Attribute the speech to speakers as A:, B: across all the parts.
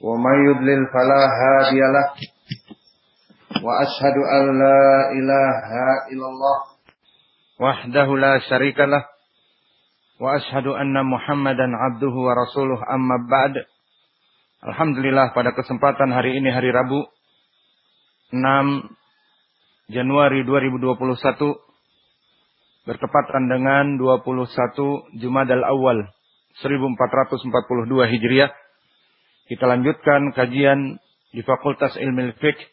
A: ومن يضلل فلا هادي له وأشهد أن لا إله إلا الله وحده لا شريك له وأشهد أن محمدا عبده ورسوله. أما بعد Alhamdulillah pada kesempatan hari ini hari Rabu 6 Januari 2021 bertepatan dengan 21 Jumadal Awal 1442 Hijriah. Kita lanjutkan kajian di Fakultas Ilmu Fiqh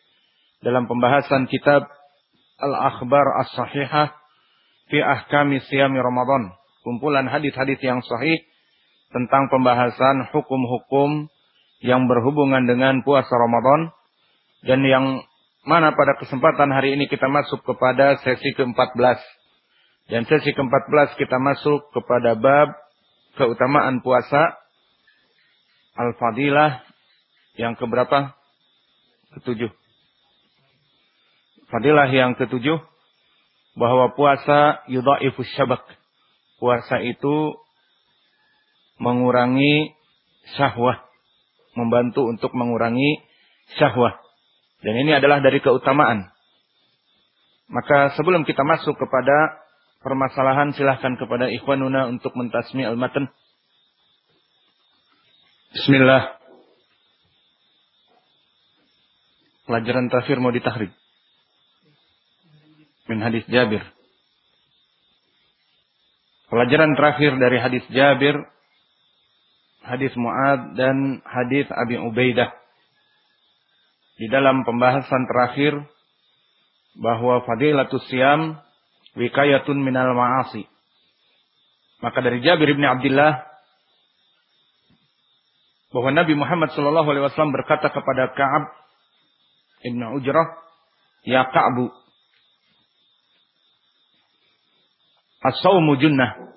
A: dalam pembahasan kitab Al-Akhbar As-Sahihah fi Ahkami Siyami Ramadan. Kumpulan hadis-hadis yang sahih tentang pembahasan hukum-hukum yang berhubungan dengan puasa Ramadan dan yang mana pada kesempatan hari ini kita masuk kepada sesi ke-14. Dan sesi ke-14 kita masuk kepada bab keutamaan puasa Al-Fadilah yang keberapa? Ketujuh. Fadilah yang ketujuh bahwa puasa yudha'ifus syabak. Puasa itu mengurangi syahwah, membantu untuk mengurangi syahwah. Dan ini adalah dari keutamaan. Maka sebelum kita masuk kepada permasalahan silahkan kepada ikhwanuna untuk mentasmi al-matan. Bismillah. Pelajaran terakhir mau ditahrib. Min hadis Jabir. Pelajaran terakhir dari hadis Jabir, hadis Muad dan hadis Abi Ubaidah. Di dalam pembahasan terakhir bahwa fadilatus siam wikayatun minal ma'asi. Maka dari Jabir bin Abdullah bahwa Nabi Muhammad sallallahu alaihi wasallam berkata kepada Ka'ab ibn Ujrah, "Ya Ka'bu, as-saumu junnah."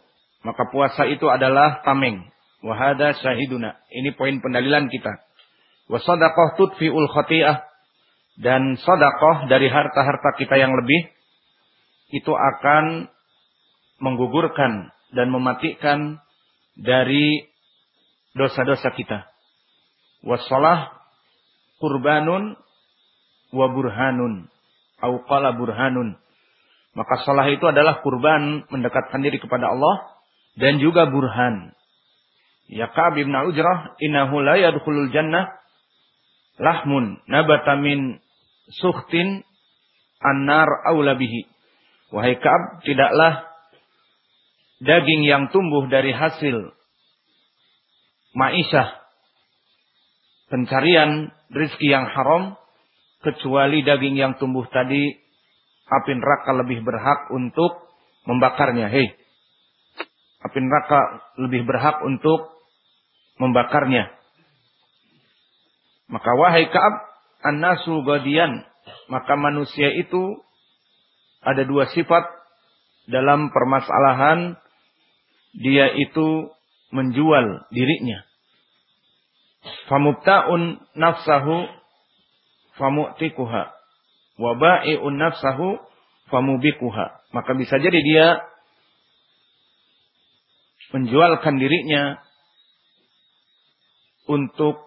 A: Maka puasa itu adalah tameng. Wahada syahiduna. Ini poin pendalilan kita. Wa sadaqah tudfi'ul khati'ah. Dan sadaqah dari harta-harta kita yang lebih itu akan menggugurkan dan mematikan dari dosa-dosa kita. Wassalah kurbanun wa burhanun. Au qala burhanun. Maka salah itu adalah kurban mendekatkan diri kepada Allah dan juga burhan. Ya Ka'ab bin Ujrah innahu la yadkhulul jannah lahmun nabata min sukhtin annar aula bihi. Wahai Ka'ab, tidaklah daging yang tumbuh dari hasil ma'isyah, pencarian rizki yang haram, kecuali daging yang tumbuh tadi, api neraka lebih berhak untuk membakarnya. Hei, api neraka lebih berhak untuk membakarnya. Maka wahai Ka'ab, an-nasu gadian, maka manusia itu ada dua sifat dalam permasalahan dia itu menjual dirinya. Famubta'un nafsahu famu'tikuha. Waba'i'un nafsahu famubikuha. Maka bisa jadi dia menjualkan dirinya untuk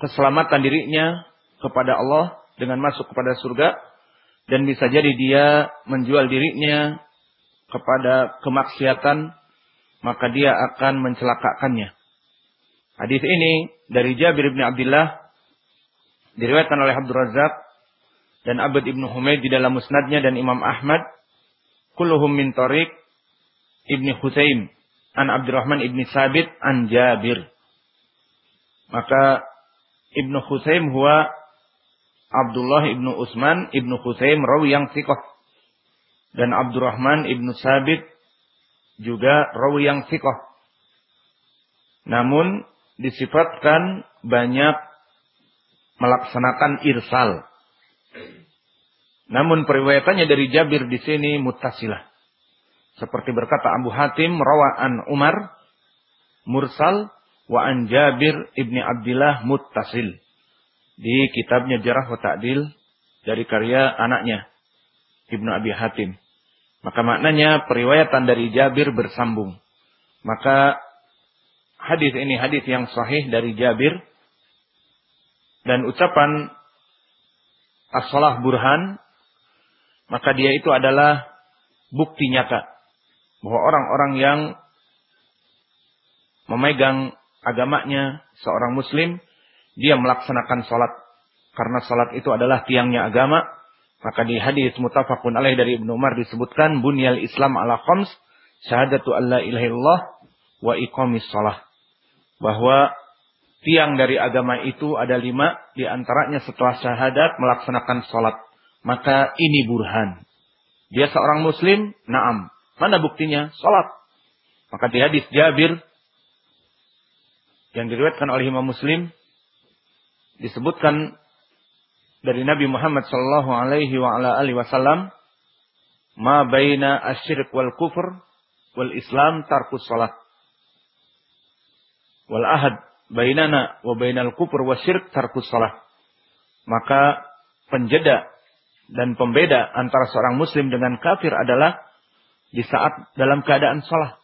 A: keselamatan dirinya kepada Allah dengan masuk kepada surga dan bisa jadi dia menjual dirinya kepada kemaksiatan maka dia akan mencelakakannya. Hadis ini dari Jabir bin Abdullah diriwayatkan oleh Abdul Razak dan Abd ibnu Humaid di dalam musnadnya dan Imam Ahmad kulluhum min tariq ibni Husaim an Abdurrahman ibni Sabit an Jabir. Maka Ibnu Husaim huwa Abdullah ibnu Utsman ibnu Husaim rawi yang sikoh. Dan Abdurrahman ibnu Sabit juga rawi yang sikoh. Namun disifatkan banyak melaksanakan irsal. Namun periwayatannya dari Jabir di sini mutasilah. Seperti berkata Abu Hatim rawaan Umar mursal wa an Jabir ibni Abdullah muttasil di kitabnya Jarah wa Ta'dil dari karya anaknya Ibnu Abi Hatim. Maka maknanya periwayatan dari Jabir bersambung. Maka hadis ini hadis yang sahih dari Jabir dan ucapan as-salah burhan maka dia itu adalah bukti nyata bahwa orang-orang yang memegang agamanya seorang muslim dia melaksanakan salat karena salat itu adalah tiangnya agama maka di hadis mutafakun alaih dari Ibnu Umar disebutkan bunyal Islam ala khams syahadatu alla ilaha illallah wa iqamis shalah. Bahwa tiang dari agama itu ada lima di antaranya setelah syahadat melaksanakan salat maka ini burhan. Dia seorang muslim? Naam. Mana buktinya? Salat maka di hadis Jabir yang diriwayatkan oleh Imam Muslim disebutkan dari Nabi Muhammad sallallahu alaihi wa ala alihi wasallam ma baina asyirk wal kufur wal islam tarkus salat. Wal ahad bainana wa bainal kufur wasyirk tarkus salat. Maka penjeda dan pembeda antara seorang muslim dengan kafir adalah di saat dalam keadaan salat.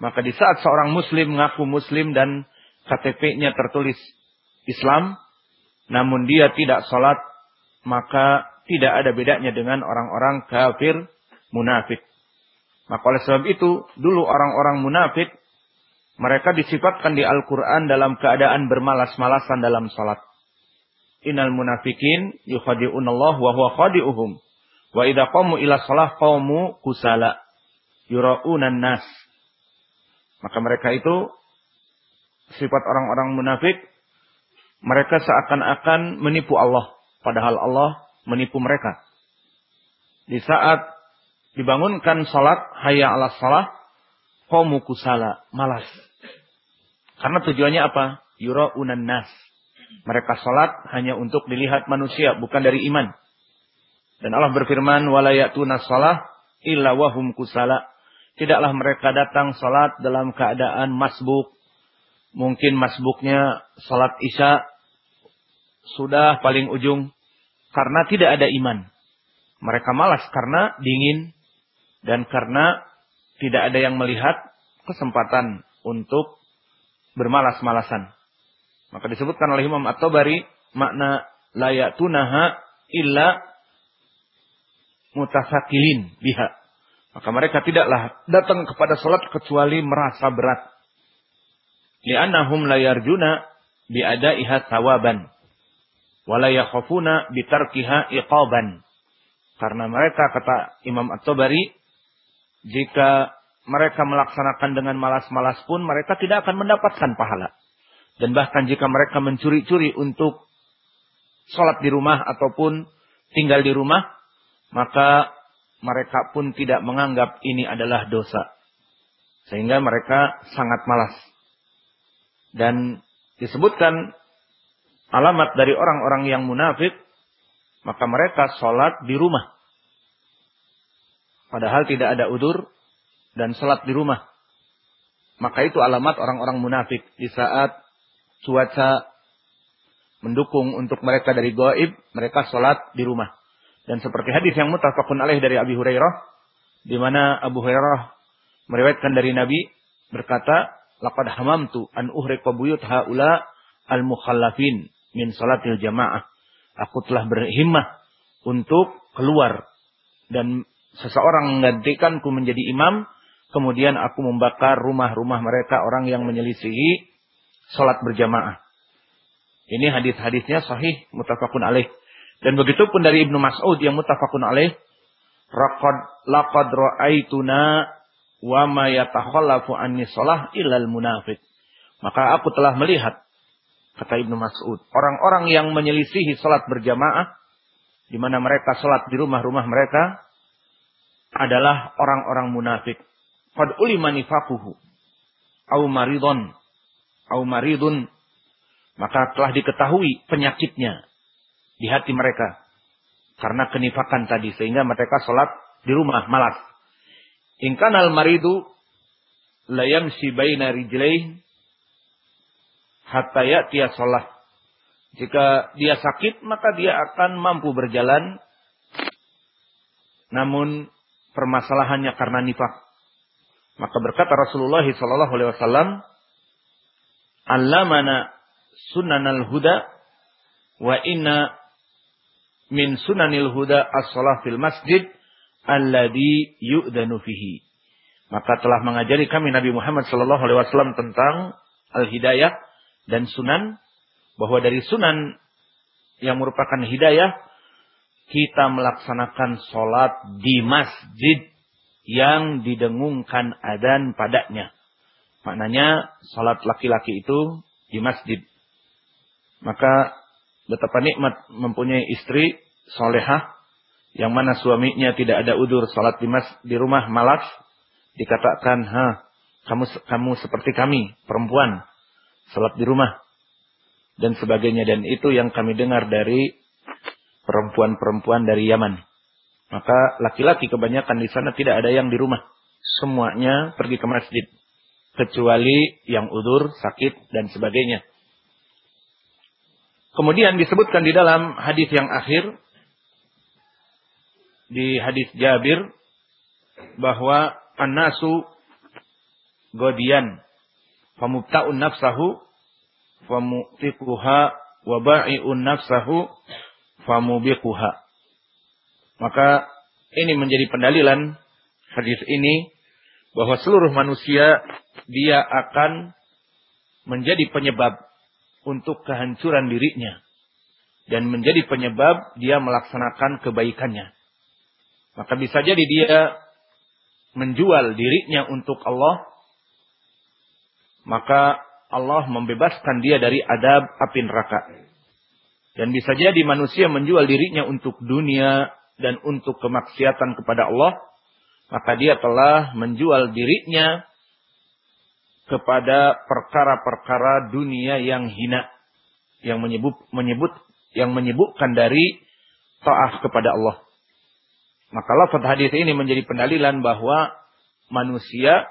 A: Maka di saat seorang muslim mengaku muslim dan KTP-nya tertulis Islam, namun dia tidak sholat, maka tidak ada bedanya dengan orang-orang kafir munafik. Maka oleh sebab itu, dulu orang-orang munafik, mereka disifatkan di Al-Quran dalam keadaan bermalas-malasan dalam sholat. Innal munafikin yukhadi'unallah wa huwa khadi'uhum. Wa idha qamu ila sholah qamu kusala. Yura'unan nas. Maka mereka itu sifat orang-orang munafik, mereka seakan-akan menipu Allah, padahal Allah menipu mereka. Di saat dibangunkan salat, hayya ala salah, qawmu kusala, malas. Karena tujuannya apa? unan nas. Mereka salat hanya untuk dilihat manusia, bukan dari iman. Dan Allah berfirman, walayatuna salah illa wahum kusala. Tidaklah mereka datang salat dalam keadaan masbuk, mungkin masbuknya salat isya sudah paling ujung karena tidak ada iman. Mereka malas karena dingin dan karena tidak ada yang melihat kesempatan untuk bermalas-malasan. Maka disebutkan oleh Imam At-Tabari makna layatunaha illa mutasakilin biha. Maka mereka tidaklah datang kepada salat kecuali merasa berat li'annahum la yarjuna bi'ada'iha thawaban wa la bitarkiha iqaban. Karena mereka kata Imam At-Tabari jika mereka melaksanakan dengan malas-malas pun mereka tidak akan mendapatkan pahala. Dan bahkan jika mereka mencuri-curi untuk sholat di rumah ataupun tinggal di rumah maka mereka pun tidak menganggap ini adalah dosa. Sehingga mereka sangat malas dan disebutkan alamat dari orang-orang yang munafik, maka mereka sholat di rumah. Padahal tidak ada udur dan sholat di rumah. Maka itu alamat orang-orang munafik di saat cuaca mendukung untuk mereka dari goib, mereka sholat di rumah. Dan seperti hadis yang mutafakun alaih dari Abi Hurairah, di mana Abu Hurairah meriwayatkan dari Nabi berkata, laqad hamamtu an uhriqa buyut haula al mukhallafin min salatil jamaah. Aku telah berhimmah untuk keluar dan seseorang menggantikanku menjadi imam, kemudian aku membakar rumah-rumah mereka orang yang menyelisihi salat berjamaah. Ini hadis-hadisnya sahih mutafakun alaih. Dan begitu pun dari Ibnu Mas'ud yang mutafakun alaih, laqad laqad ra'aituna wa ma yatakhallafu anni shalah illal munafik. Maka aku telah melihat kata Ibnu Mas'ud, orang-orang yang menyelisihi salat berjamaah di mana mereka salat di rumah-rumah mereka adalah orang-orang munafik. Qad ulima nifaquhu au maridun au maridun maka telah diketahui penyakitnya di hati mereka karena kenifakan tadi sehingga mereka salat di rumah malas In kanal maridu layamsi baina rijlaih hatta ya'tiya shalah. Jika dia sakit, maka dia akan mampu berjalan. Namun permasalahannya karena nifak. Maka berkata Rasulullah sallallahu alaihi wasallam, "Allamana sunanal huda wa inna min sunanil huda as-salah fil masjid alladhi yu'danu fihi. Maka telah mengajari kami Nabi Muhammad sallallahu alaihi wasallam tentang al-hidayah dan sunan bahwa dari sunan yang merupakan hidayah kita melaksanakan sholat di masjid yang didengungkan adan padanya. Maknanya sholat laki-laki itu di masjid. Maka betapa nikmat mempunyai istri solehah yang mana suaminya tidak ada udur sholat di mas di rumah malas dikatakan ha kamu kamu seperti kami perempuan sholat di rumah. Dan sebagainya. Dan itu yang kami dengar dari perempuan-perempuan dari Yaman. Maka laki-laki kebanyakan di sana tidak ada yang di rumah. Semuanya pergi ke masjid. Kecuali yang udur sakit dan sebagainya. Kemudian disebutkan di dalam hadis yang akhir di hadis Jabir bahwa an-nasu godian famubta'un nafsahu famutiquha wa ba'i'un nafsahu famubiquha. Maka ini menjadi pendalilan hadis ini bahwa seluruh manusia dia akan menjadi penyebab untuk kehancuran dirinya. Dan menjadi penyebab dia melaksanakan kebaikannya maka bisa jadi dia menjual dirinya untuk Allah. Maka Allah membebaskan dia dari adab api neraka. Dan bisa jadi manusia menjual dirinya untuk dunia dan untuk kemaksiatan kepada Allah. Maka dia telah menjual dirinya kepada perkara-perkara dunia yang hina. Yang menyebut, menyebut yang menyebutkan dari taat kepada Allah. Maka lafaz hadis ini menjadi pendalilan bahwa manusia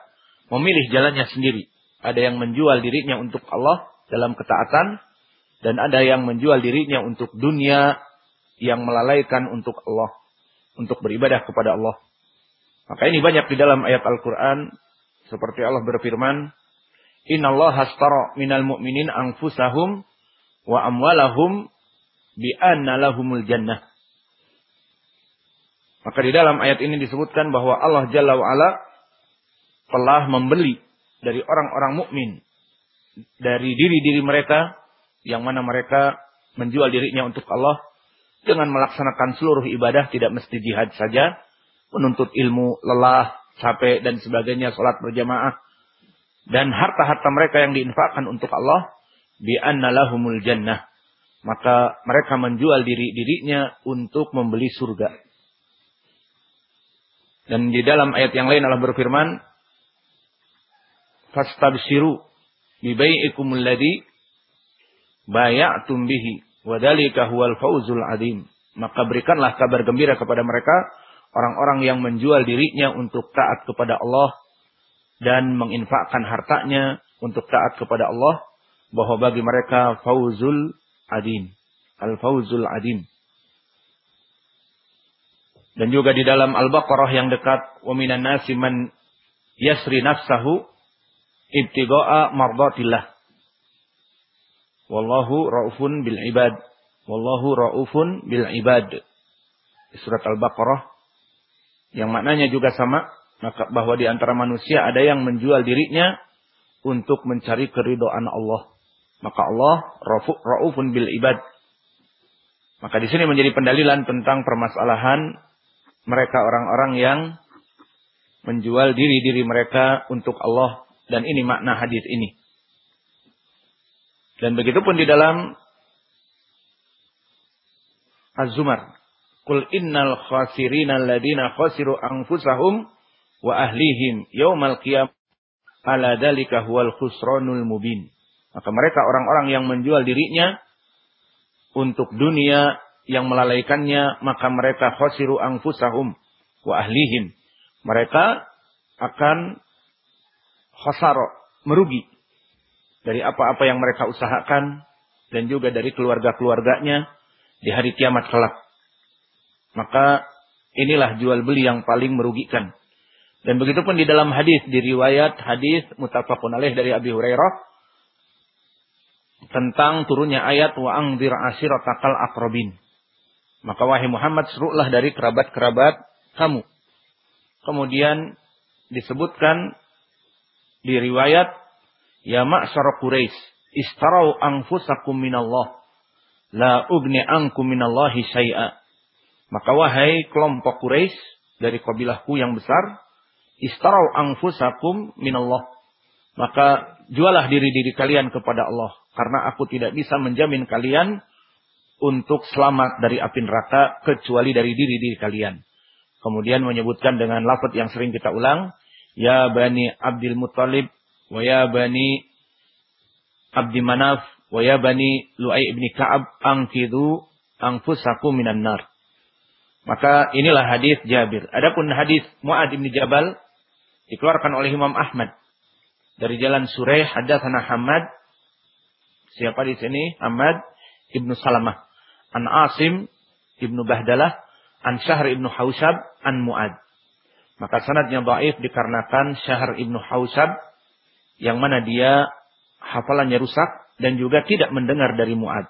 A: memilih jalannya sendiri. Ada yang menjual dirinya untuk Allah dalam ketaatan dan ada yang menjual dirinya untuk dunia yang melalaikan untuk Allah, untuk beribadah kepada Allah. Maka ini banyak di dalam ayat Al-Qur'an seperti Allah berfirman, "Innallaha hastara minal mu'minin anfusahum wa amwalahum bi anna lahumul jannah." Maka di dalam ayat ini disebutkan bahwa Allah Jalla wa'ala telah membeli dari orang-orang mukmin dari diri-diri mereka yang mana mereka menjual dirinya untuk Allah dengan melaksanakan seluruh ibadah tidak mesti jihad saja menuntut ilmu lelah capek dan sebagainya salat berjamaah. Dan harta-harta mereka yang diinfakkan untuk Allah bi annalahumul jannah. Maka mereka menjual diri dirinya untuk membeli surga dan di dalam ayat yang lain Allah berfirman, "Fastabshiru bi bai'ikum alladhi bay'atum bihi wa dzalika huwal fawzul adzim." Maka berikanlah kabar gembira kepada mereka orang-orang yang menjual dirinya untuk taat kepada Allah dan menginfakkan hartanya untuk taat kepada Allah bahwa bagi mereka fauzul adim. Al-fauzul adim. Dan juga di dalam Al-Baqarah yang dekat, minan nasi man yasri nafsahu ibtiga'a mardatillah. Wallahu raufun bil ibad. Wallahu raufun bil ibad. Surat Al-Baqarah yang maknanya juga sama, maka bahwa di antara manusia ada yang menjual dirinya untuk mencari keridhaan Allah. Maka Allah raufun bil ibad. Maka di sini menjadi pendalilan tentang permasalahan mereka orang-orang yang menjual diri-diri mereka untuk Allah dan ini makna hadis ini. Dan begitu pun di dalam Az-Zumar, "Qul innal khasirina alladziina khasiru anfusahum wa ahlihim yaumal qiyamah ala dzalika huwal khusranul mubin." Maka mereka orang-orang yang menjual dirinya untuk dunia yang melalaikannya maka mereka khosiru angfusahum wa ahlihim. Mereka akan khosaro, merugi dari apa-apa yang mereka usahakan dan juga dari keluarga-keluarganya di hari kiamat kelak. Maka inilah jual beli yang paling merugikan. Dan begitu pun di dalam hadis di riwayat hadis mutafaqun alaih dari Abi Hurairah tentang turunnya ayat wa angdir ashiratakal akrobin. Maka wahai Muhammad serulah dari kerabat-kerabat kamu. Kemudian disebutkan di riwayat ya ma'syar Quraisy istarau anfusakum minallah la ugni ankum minallahi syai'a. Maka wahai kelompok Quraisy dari kabilahku yang besar, istarau anfusakum minallah. Maka jualah diri-diri kalian kepada Allah karena aku tidak bisa menjamin kalian untuk selamat dari api neraka kecuali dari diri-diri kalian. Kemudian menyebutkan dengan lafaz yang sering kita ulang, ya bani Abdul Muttalib wa ya bani Abdi Manaf wa ya bani Lu'ay ibn Ka'ab angkidu anfusakum minan nar. Maka inilah hadis Jabir. Adapun hadis Muad bin Jabal dikeluarkan oleh Imam Ahmad dari jalan Sureh hadatsana Hamad siapa di sini Ahmad ibnu Salamah an Asim ibnu Bahdalah an Syahr ibnu Hausab an Muad. Maka sanadnya dhaif dikarenakan Syahr ibnu Hausab yang mana dia hafalannya rusak dan juga tidak mendengar dari Muad.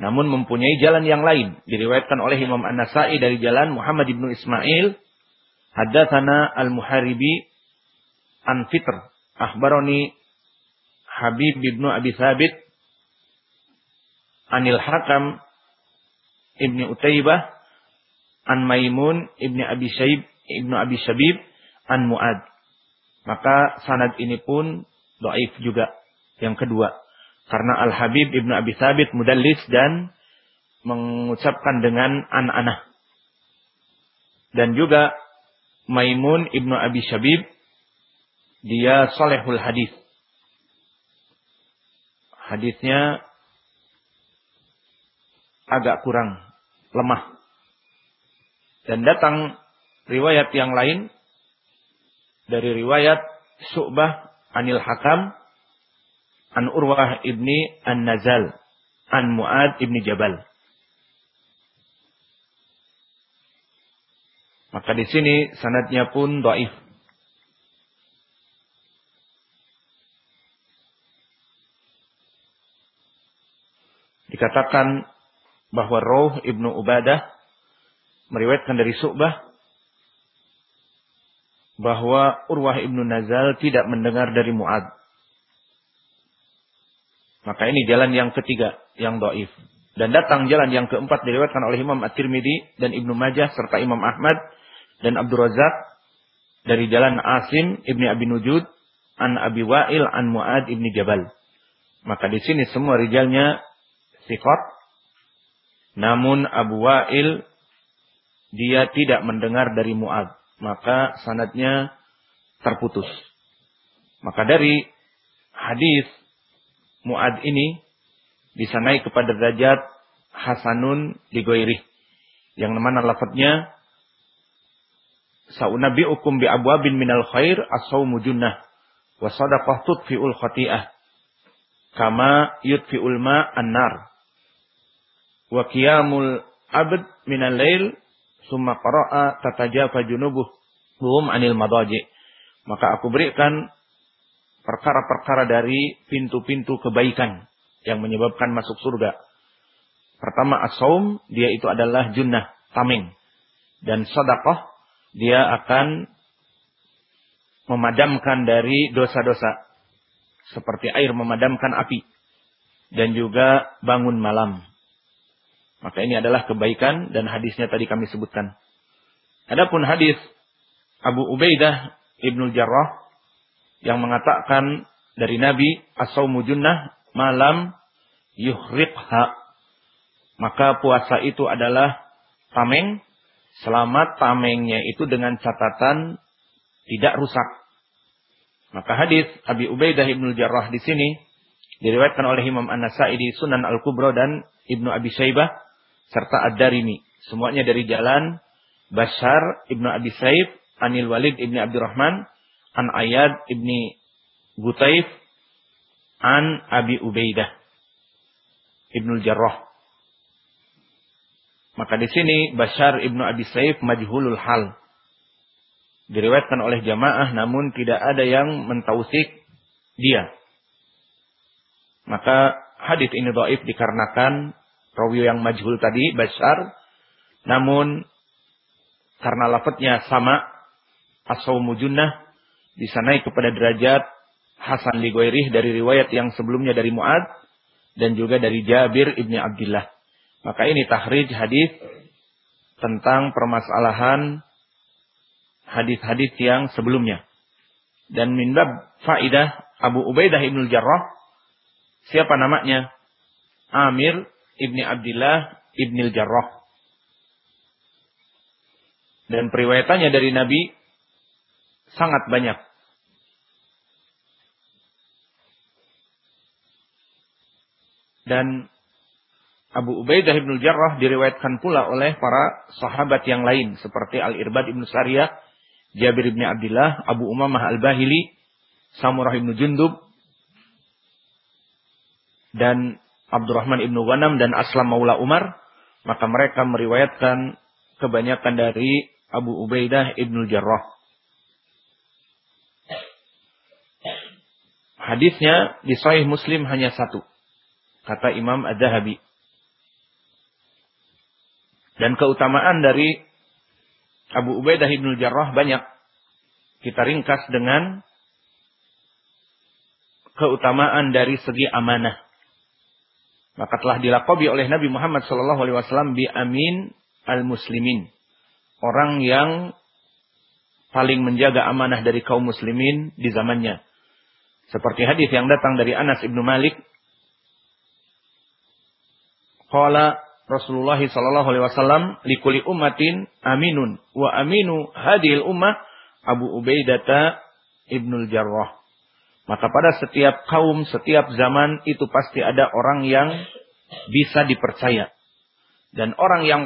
A: Namun mempunyai jalan yang lain diriwayatkan oleh Imam An-Nasa'i dari jalan Muhammad ibnu Ismail hadatsana al-Muharibi an Fitr akhbaroni Habib ibnu Abi Thabit Anil Hakam ibni Utaibah an Maimun ibni Abi Syaib ibnu Abi Syabib an Muad. Maka sanad ini pun doaif juga. Yang kedua, karena Al Habib ibnu Abi Thabit mudallis dan mengucapkan dengan an-anah. Dan juga Maimun ibnu Abi Syabib dia solehul hadis. Hadisnya agak kurang, lemah. Dan datang riwayat yang lain dari riwayat Su'bah Anil Hakam An Urwah ibni An Nazal An Mu'ad ibni Jabal. Maka di sini sanadnya pun doif. dikatakan bahwa Roh Ibnu Ubadah meriwayatkan dari Su'bah bahwa Urwah Ibnu Nazal tidak mendengar dari Mu'ad. Maka ini jalan yang ketiga yang doif. Dan datang jalan yang keempat diriwayatkan oleh Imam At-Tirmidzi dan Ibnu Majah serta Imam Ahmad dan Abdul Razak dari jalan Asim Ibni Abi Nujud an Abi Wa'il an Mu'ad Ibni Jabal. Maka di sini semua rijalnya sikot. Namun Abu Wa'il dia tidak mendengar dari Mu'ad. Maka sanadnya terputus. Maka dari hadis Mu'ad ini bisa naik kepada derajat Hasanun digoirih. Yang mana lafadznya Sa'unabi'ukum bi abwabin minal khair as-sawmu junnah wa sadaqah tudfi'ul khati'ah kama yudfi'ul ma an-nar wa qiyamul abd minal lail summa qara'a tatajafa junubuh hum anil madaji. Maka aku berikan perkara-perkara dari pintu-pintu kebaikan yang menyebabkan masuk surga. Pertama as-saum dia itu adalah junnah tameng. Dan sedekah dia akan memadamkan dari dosa-dosa. Seperti air memadamkan api. Dan juga bangun malam maka ini adalah kebaikan dan hadisnya tadi kami sebutkan. Adapun hadis Abu Ubaidah Ibnu Jarrah yang mengatakan dari Nabi as-saumu malam yuhriqha. Maka puasa itu adalah tameng selamat tamengnya itu dengan catatan tidak rusak. Maka hadis Abi Ubaidah Ibnu Jarrah di sini diriwayatkan oleh Imam An-Nasa'i di Sunan Al-Kubra dan Ibnu Abi Syaibah serta Ad-Darimi. Semuanya dari jalan Bashar Ibnu Abi Saif, Anil Walid Ibni Abdurrahman, An Ayad Ibni Gutaif, An Abi Ubaidah Ibnu Jarrah. Maka di sini Bashar Ibnu Abi Saif majhulul hal. Diriwayatkan oleh jamaah namun tidak ada yang mentausik dia. Maka hadis ini dhaif dikarenakan rawi yang majhul tadi Bashar namun karena lafadznya sama as-saumu junnah bisa naik kepada derajat Hasan li dari riwayat yang sebelumnya dari Muad dan juga dari Jabir ibni Abdullah. Maka ini tahrij hadis tentang permasalahan hadis-hadis yang sebelumnya. Dan min bab faidah Abu Ubaidah ibn Jarrah siapa namanya? Amir ibni Abdullah ibn Jarrah. Dan periwayatannya dari Nabi sangat banyak. Dan Abu Ubaidah ibn Jarrah diriwayatkan pula oleh para sahabat yang lain seperti Al-Irbad ibn Sariyah, Jabir ibn Abdullah, Abu Umamah Al-Bahili, Samurah ibn Jundub, dan Abdurrahman ibn Ghanam dan Aslam Maula Umar, maka mereka meriwayatkan kebanyakan dari Abu Ubaidah ibn Jarrah. Hadisnya di Sahih Muslim hanya satu. Kata Imam Ad-Dahabi. Dan keutamaan dari Abu Ubaidah ibn Jarrah banyak. Kita ringkas dengan keutamaan dari segi amanah. Maka telah dilakobi oleh Nabi Muhammad SAW bi amin al-muslimin. Orang yang paling menjaga amanah dari kaum muslimin di zamannya. Seperti hadis yang datang dari Anas ibnu Malik. Qala Rasulullah sallallahu alaihi wasallam likuli ummatin aminun wa aminu hadil ummah Abu Ubaidah Ibnul Jarrah. Maka pada setiap kaum, setiap zaman itu pasti ada orang yang bisa dipercaya. Dan orang yang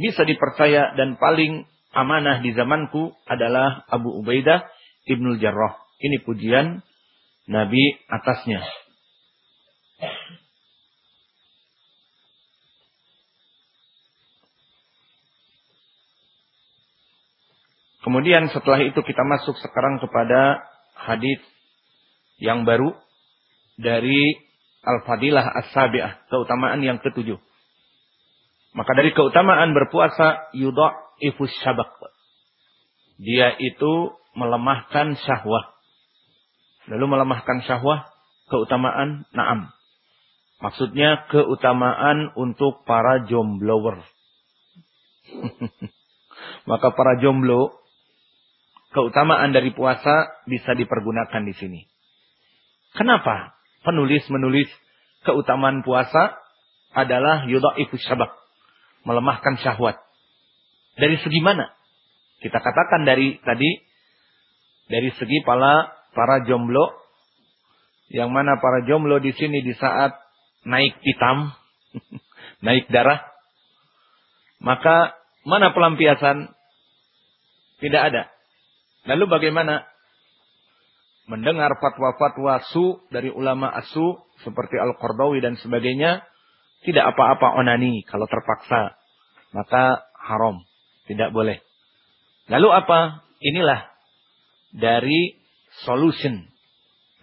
A: bisa dipercaya dan paling amanah di zamanku adalah Abu Ubaidah Ibnul Jarrah. Ini pujian Nabi atasnya. Kemudian setelah itu kita masuk sekarang kepada hadis yang baru dari Al-Fadilah As-Sabi'ah, keutamaan yang ketujuh. Maka dari keutamaan berpuasa ifus syabak. Dia itu melemahkan syahwat. Lalu melemahkan syahwat, keutamaan na'am. Maksudnya keutamaan untuk para jomblower. Maka para jomblo keutamaan dari puasa bisa dipergunakan di sini. Kenapa penulis menulis keutamaan puasa adalah yudha'ifus syabak, melemahkan syahwat. Dari segi mana? Kita katakan dari tadi dari segi para para jomblo yang mana para jomblo di sini di saat naik hitam, naik darah, maka mana pelampiasan? Tidak ada. Lalu bagaimana? Mendengar fatwa-fatwa su dari ulama asu seperti Al-Qardawi dan sebagainya, tidak apa-apa onani kalau terpaksa. Maka haram, tidak boleh. Lalu apa? Inilah dari solution.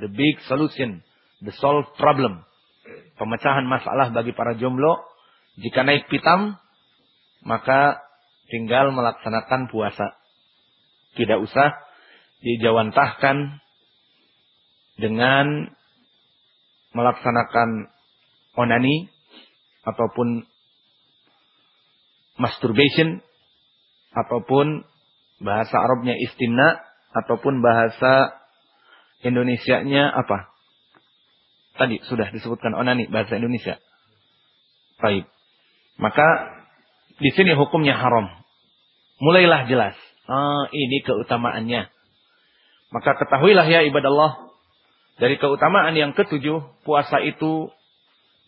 A: The big solution. The solve problem. Pemecahan masalah bagi para jomblo. Jika naik pitam, maka tinggal melaksanakan puasa. Tidak usah dijawantahkan dengan melaksanakan onani ataupun masturbation ataupun bahasa Arabnya istimna ataupun bahasa Indonesianya apa? Tadi sudah disebutkan onani bahasa Indonesia. Baik. Maka di sini hukumnya haram. Mulailah jelas. Ah, ini keutamaannya. Maka ketahuilah ya ibadah Allah. Dari keutamaan yang ketujuh, puasa itu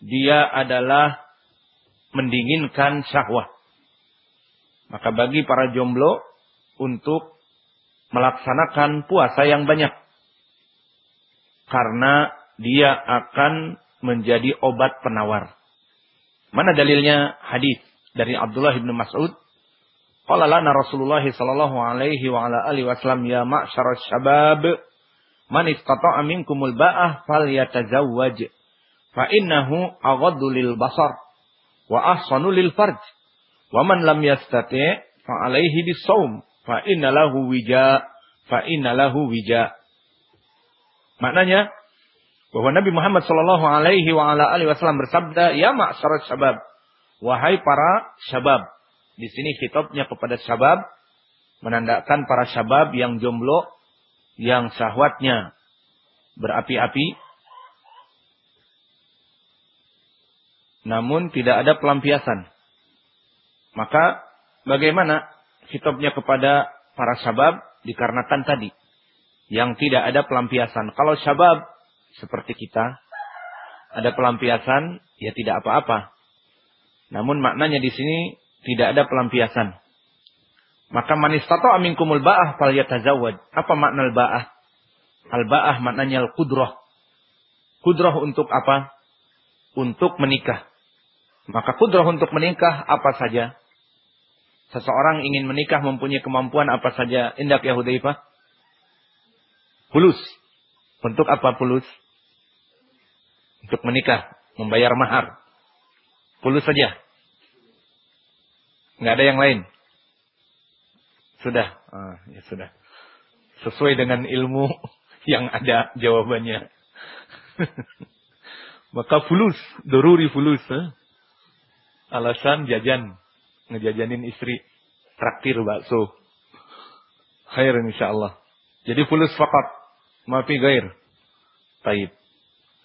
A: dia adalah mendinginkan syahwat. Maka bagi para jomblo untuk melaksanakan puasa yang banyak. Karena dia akan menjadi obat penawar. Mana dalilnya? Hadis dari Abdullah bin Mas'ud Qala lana Rasulullah sallallahu alaihi wa ala alihi wasallam ya ma'syar syabab man istata'a minkumul ba'ah falyatazawwaj fa innahu aghaddu lil basar wa ahsanu lil farj. Wa man lam yastati' fa alaihi bisawm fa inna lahu wija fa inna lahu wija. Maknanya bahwa Nabi Muhammad sallallahu alaihi wa ala alihi wasallam bersabda, "Ya ma'syarat syabab, wahai para syabab." Di sini kitabnya kepada syabab menandakan para syabab yang jomblo yang syahwatnya berapi-api namun tidak ada pelampiasan. Maka bagaimana kitabnya kepada para syabab dikarenakan tadi yang tidak ada pelampiasan. Kalau syabab seperti kita ada pelampiasan ya tidak apa-apa. Namun maknanya di sini tidak ada pelampiasan. Maka manistato aminkumul ba'ah fal yatazawwaj. Apa makna al-ba'ah? Al-ba'ah maknanya al-qudrah. Kudrah untuk apa? Untuk menikah. Maka kudrah untuk menikah apa saja? Seseorang ingin menikah mempunyai kemampuan apa saja? Indak ya Hudaifah? Fulus. Untuk apa fulus? Untuk menikah. Membayar mahar. Fulus saja. Nggak ada yang lain. Sudah, ah, ya sudah. Sesuai dengan ilmu yang ada jawabannya. Maka fulus, doruri fulus. Eh? Alasan jajan, ngejajanin istri, traktir bakso. Khair insyaallah. Jadi fulus fakat, mafi gair. Taib.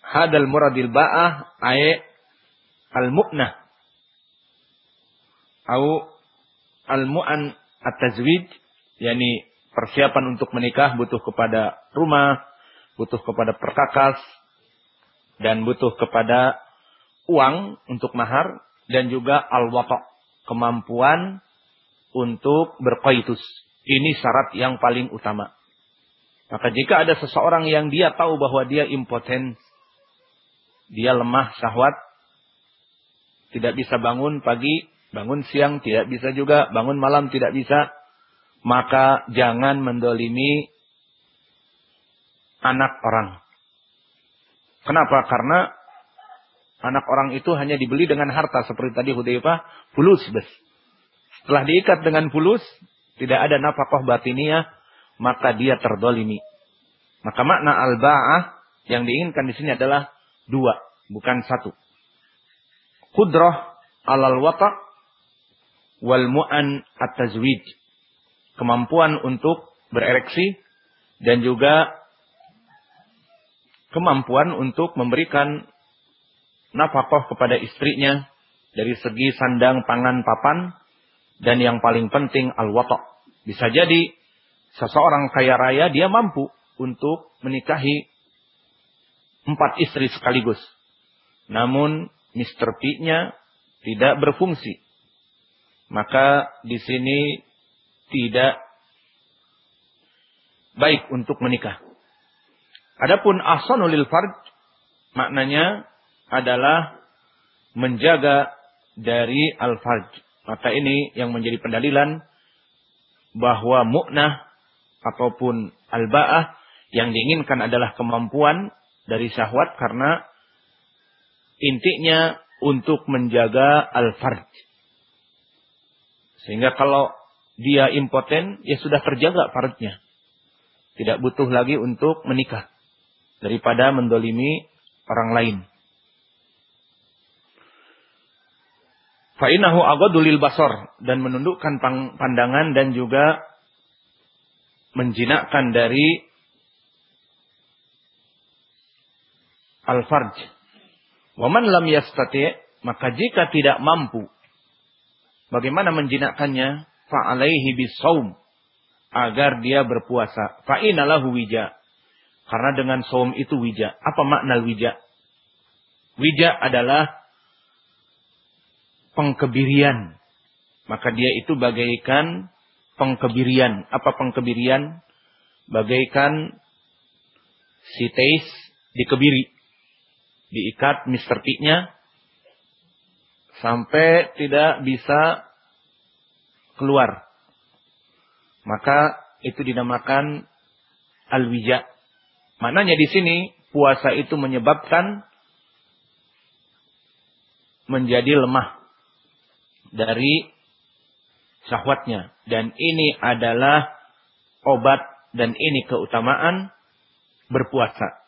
A: Hadal muradil ba'ah ay al-mu'nah. Au al-mu'an at-tazwij yakni persiapan untuk menikah butuh kepada rumah, butuh kepada perkakas dan butuh kepada uang untuk mahar dan juga al-wata, kemampuan untuk berkaitus. Ini syarat yang paling utama. Maka jika ada seseorang yang dia tahu bahwa dia impoten, dia lemah syahwat, tidak bisa bangun pagi, Bangun siang tidak bisa juga, bangun malam tidak bisa. Maka jangan mendolimi anak orang. Kenapa? Karena anak orang itu hanya dibeli dengan harta. Seperti tadi Hudaifah, fulus bes. Setelah diikat dengan fulus, tidak ada nafkah batiniah, maka dia terdolimi. Maka makna al-ba'ah yang diinginkan di sini adalah dua, bukan satu. Kudrah alal watak wal mu'an at-tazwid. Kemampuan untuk berereksi dan juga kemampuan untuk memberikan nafkah kepada istrinya dari segi sandang, pangan, papan dan yang paling penting al-wata. Bisa jadi seseorang kaya raya dia mampu untuk menikahi empat istri sekaligus. Namun Mr. P-nya tidak berfungsi maka di sini tidak baik untuk menikah. Adapun ahsanul farj maknanya adalah menjaga dari al-farj. Maka ini yang menjadi pendalilan bahwa mu'nah ataupun al-ba'ah yang diinginkan adalah kemampuan dari syahwat karena intinya untuk menjaga al-farj. Sehingga kalau dia impoten, ya sudah terjaga farjnya. Tidak butuh lagi untuk menikah. Daripada mendolimi orang lain. Fa'inahu agadulil basor. Dan menundukkan pandangan dan juga menjinakkan dari al-farj. Waman lam yastati' maka jika tidak mampu Bagaimana menjinakkannya? Fa'alaihi bisawm. Agar dia berpuasa. Fa'inalahu wija. Karena dengan saum itu wija. Apa makna wija? Wija adalah pengkebirian. Maka dia itu bagaikan pengkebirian. Apa pengkebirian? Bagaikan si teis dikebiri. Diikat Mr. P-nya sampai tidak bisa keluar. Maka itu dinamakan al-wija. Maknanya di sini puasa itu menyebabkan menjadi lemah dari syahwatnya. Dan ini adalah obat dan ini keutamaan berpuasa.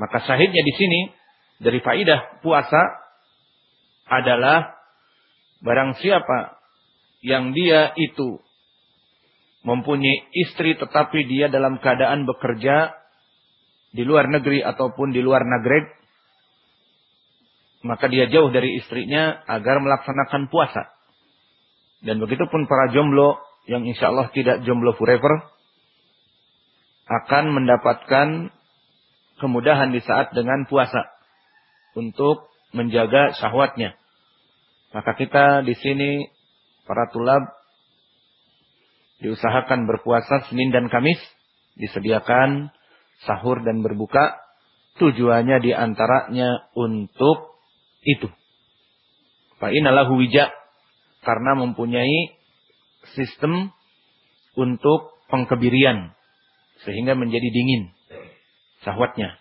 A: Maka syahidnya di sini dari faidah puasa adalah barang siapa yang dia itu mempunyai istri tetapi dia dalam keadaan bekerja di luar negeri ataupun di luar negeri maka dia jauh dari istrinya agar melaksanakan puasa. Dan begitu pun para jomblo yang insya Allah tidak jomblo forever akan mendapatkan kemudahan di saat dengan puasa untuk menjaga syahwatnya. Maka kita di sini para tulab diusahakan berpuasa Senin dan Kamis, disediakan sahur dan berbuka, tujuannya di antaranya untuk itu. Fa'inalahu wija, karena mempunyai sistem untuk pengkebirian, sehingga menjadi dingin syahwatnya.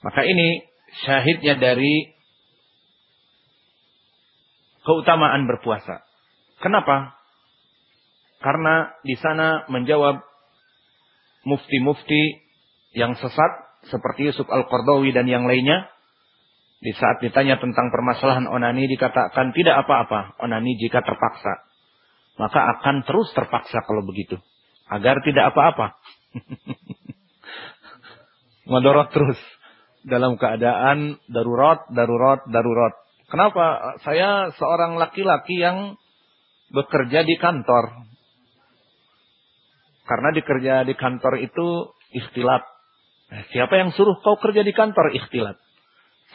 A: Maka ini syahidnya dari keutamaan berpuasa. Kenapa? Karena di sana menjawab mufti-mufti yang sesat seperti Yusuf Al-Qardawi dan yang lainnya. Di saat ditanya tentang permasalahan onani dikatakan tidak apa-apa onani jika terpaksa. Maka akan terus terpaksa kalau begitu. Agar tidak apa-apa. Madorot terus. Dalam keadaan darurat, darurat, darurat. Kenapa? Saya seorang laki-laki yang bekerja di kantor. Karena dikerja di kantor itu ikhtilat. Eh, siapa yang suruh kau kerja di kantor ikhtilat?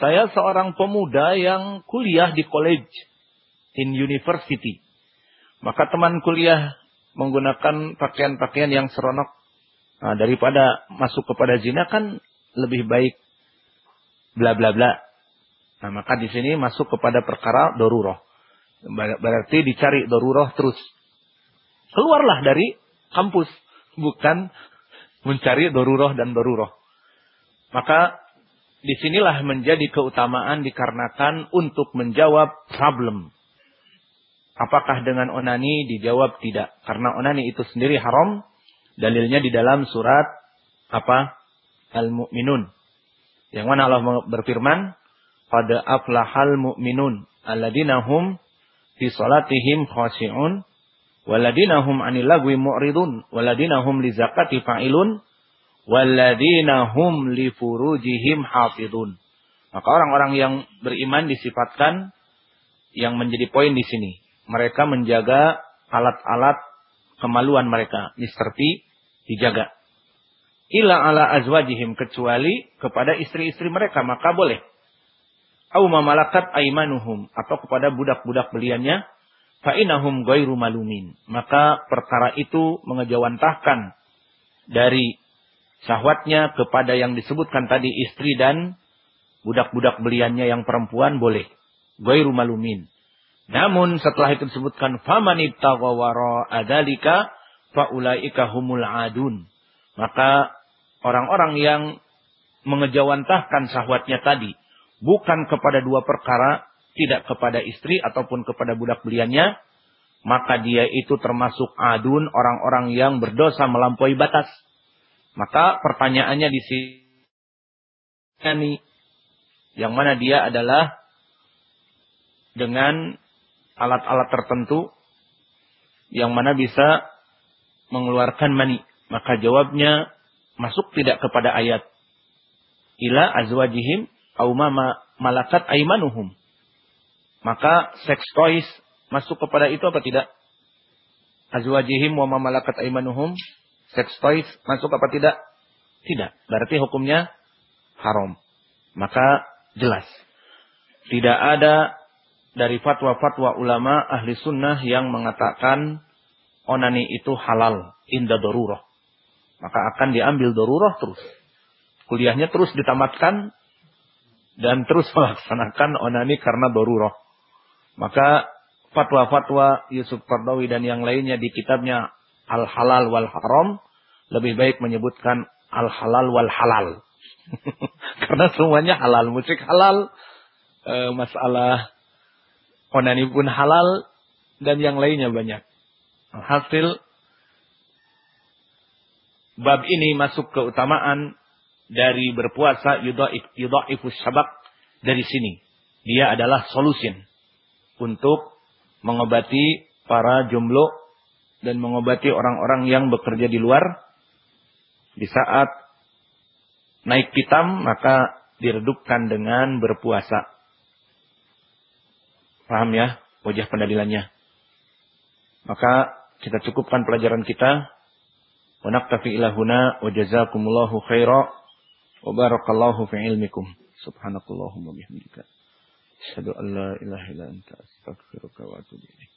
A: Saya seorang pemuda yang kuliah di college in university. Maka teman kuliah menggunakan pakaian-pakaian yang seronok Nah, daripada masuk kepada zina kan lebih baik bla bla bla. Nah, maka di sini masuk kepada perkara doruroh. Berarti dicari doruroh terus. Keluarlah dari kampus. Bukan mencari doruroh dan doruroh. Maka di sinilah menjadi keutamaan dikarenakan untuk menjawab problem. Apakah dengan onani dijawab tidak? Karena onani itu sendiri haram Dalilnya di dalam surat apa? Al-Mu'minun. Yang mana Allah berfirman, "Qad aflahal mu'minun alladzina hum fi salatihim khashi'un walladzina hum 'anil lagwi mu'ridun walladzina hum li zakati fa'ilun walladzina hum li furujihim hafidun." Maka orang-orang yang beriman disifatkan yang menjadi poin di sini. Mereka menjaga alat-alat kemaluan mereka. Mr. P dijaga. Ila ala azwajihim kecuali kepada istri-istri mereka maka boleh. Au mamalakat aimanuhum atau kepada budak-budak beliannya fa inahum ghairu malumin. Maka perkara itu mengejawantahkan dari syahwatnya kepada yang disebutkan tadi istri dan budak-budak beliannya yang perempuan boleh. Ghairu malumin. Namun setelah itu disebutkan faman ibtagha wara adalika faulaika humul adun. Maka orang-orang yang mengejawantahkan syahwatnya tadi bukan kepada dua perkara, tidak kepada istri ataupun kepada budak beliannya, maka dia itu termasuk adun orang-orang yang berdosa melampaui batas. Maka pertanyaannya di sini yang mana dia adalah dengan alat-alat tertentu yang mana bisa mengeluarkan mani. Maka jawabnya masuk tidak kepada ayat. Ila azwajihim au mama malakat aimanuhum. Maka sex toys masuk kepada itu apa tidak? Azwajihim wa malakat aimanuhum. Sex toys masuk apa tidak? Tidak. Berarti hukumnya haram. Maka jelas. Tidak ada dari fatwa-fatwa ulama ahli sunnah yang mengatakan onani itu halal inda dorurah. Maka akan diambil dorurah terus. Kuliahnya terus ditamatkan dan terus melaksanakan onani karena dorurah. Maka fatwa-fatwa Yusuf Qardawi dan yang lainnya di kitabnya Al-Halal wal Haram lebih baik menyebutkan Al-Halal wal Halal. karena semuanya halal. Musik halal, e, masalah onani pun halal dan yang lainnya banyak. Hasil bab ini masuk keutamaan dari berpuasa yudha'ifu syabak dari sini. Dia adalah solusi untuk mengobati para jomblo dan mengobati orang-orang yang bekerja di luar di saat naik pitam maka diredupkan dengan berpuasa. Paham ya wajah pendalilannya? Maka kita cukupkan pelajaran kita. Wa naktafi ilahuna wa jazakumullahu khaira wa barakallahu fi ilmikum. Subhanakallahumma bihamdika. Asyhadu an la ilaha illa anta astaghfiruka wa atubu ilaik.